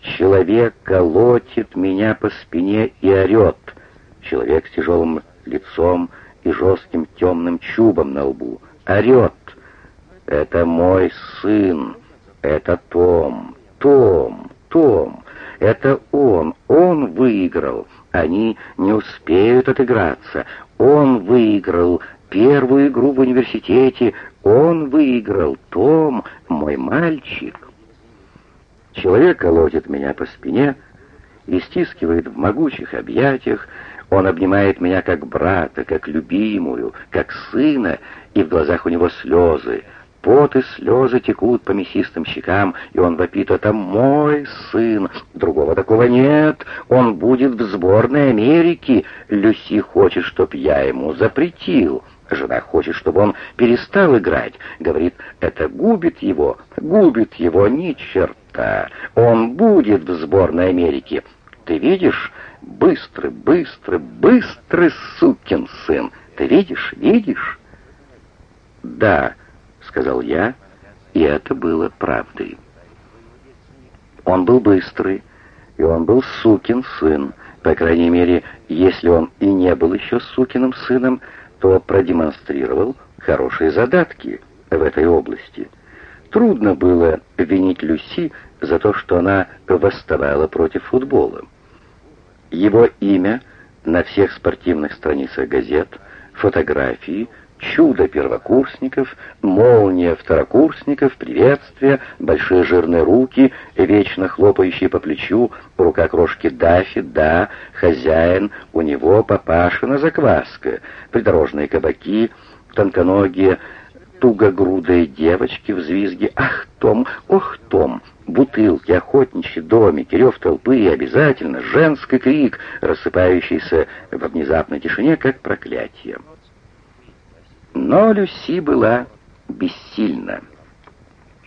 Человек колотит меня по спине и орет. Человек с тяжелым лицом и жестким темным чубом на лбу. Орет. Это мой сын. Это Том. Том. Том. Это он. Он выиграл. Они не успеют отыграться. Он выиграл первую игру в университете. Он выиграл. Том, мой мальчик. Человек колотит меня по спине и стискивает в могучих объятиях. Он обнимает меня как брата, как любимую, как сына, и в глазах у него слезы. Пот и слезы текут по мясистым щекам, и он вопит, «Это мой сын! Другого такого нет! Он будет в сборной Америки! Люси хочет, чтоб я ему запретил!» Жена хочет, чтобы он перестал играть. Говорит, это губит его, губит его ни черта. Он будет в сборной Америки. Ты видишь? Быстрый, быстрый, быстрый сукин сын. Ты видишь, видишь? Да, сказал я, и это было правдой. Он был быстрый, и он был сукин сын. По крайней мере, если он и не был еще сукиным сыном, то продемонстрировал хорошие задатки в этой области. Трудно было винить Люси за то, что она восставала против футбола. Его имя на всех спортивных страницах газет, фотографии, чудо первокурсников, молния второкурсников, приветствия, большие жирные руки, вечно хлопающие по плечу, рука крошки Даффи, да, хозяин, у него папашина закваска, придорожные кабаки, тонконогие, тугогрудые девочки взвизги. Ах, Том, ох, Том! Бутылки, охотничьи домики, рев толпы и обязательно женский крик, рассыпающийся во внезапной тишине, как проклятие. Но Люси была бессильна,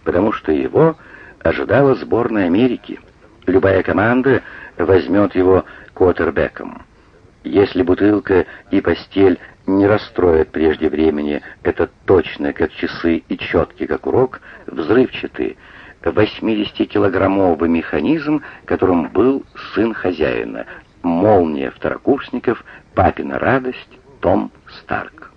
потому что его ожидала сборная Америки. Любая команда возьмет его квотербеком. Если бутылка и постель не расстроят прежде времени этот точно, как часы, и четкий, как урок, взрывчатый, 80-килограммовый механизм, которым был сын хозяина, молния второкурсников, папина радость, Том Старк.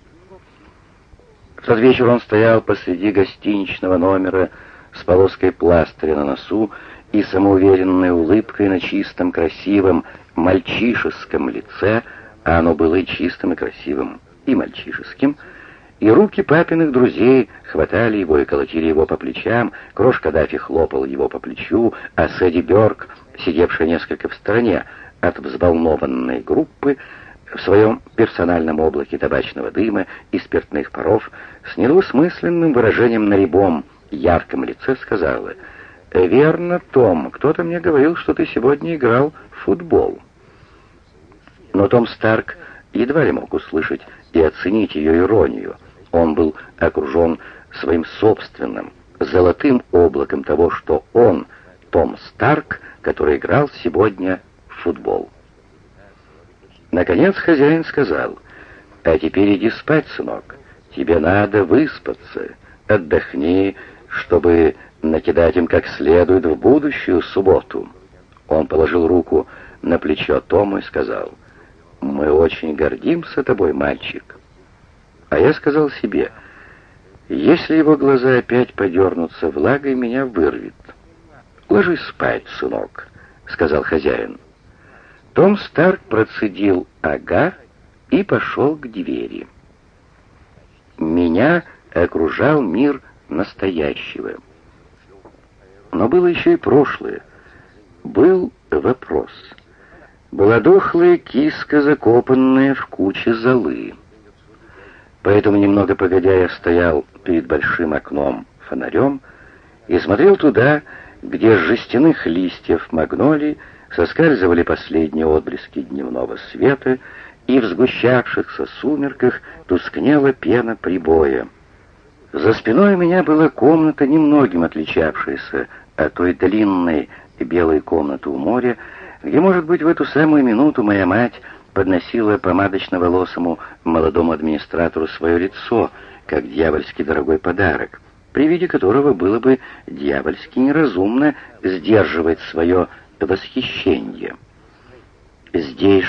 В тот вечер он стоял посреди гостиничного номера с полоской пластыря на носу и самоуверенной улыбкой на чистом, красивом, мальчишеском лице, а оно было и чистым, и красивым, и мальчишеским, и руки папиных друзей хватали его и колотили его по плечам, крошка Дафи хлопал его по плечу, а Сэдди Бёрк, сидевшая несколько в стороне от взволнованной группы, в своем персональном облаке табачного дыма и спиртных паров с недвусмысленным выражением на рябом, ярком лице сказала, «Верно, Том, кто-то мне говорил, что ты сегодня играл в футбол». Но Том Старк едва ли мог услышать и оценить ее иронию. Он был окружен своим собственным, золотым облаком того, что он, Том Старк, который играл сегодня в футбол. Наконец хозяин сказал, «А теперь иди спать, сынок. Тебе надо выспаться. Отдохни, чтобы накидать им как следует в будущую субботу». Он положил руку на плечо Тома и сказал, «Мы очень гордимся тобой, мальчик». А я сказал себе, «Если его глаза опять подернутся влагой, меня вырвет». «Ложись спать, сынок», — сказал хозяин. Том Старк процедил «ага» и пошел к двери. Меня окружал мир настоящего. Но было еще и прошлое. Был вопрос. Была дохлая киска, закопанная в куче золы. Поэтому, немного погодя, я стоял перед большим окном фонарем и смотрел туда, где с жестяных листьев магнолий соскальзывали последние отблески дневного света, и в сгущавшихся сумерках тускнела пена прибоя. За спиной у меня была комната, немногим отличавшаяся от той длинной белой комнаты у моря, где, может быть, в эту самую минуту моя мать подносила помадочно-волосому молодому администратору свое лицо, как дьявольский дорогой подарок, при виде которого было бы дьявольски неразумно сдерживать свое восхищение. Здесь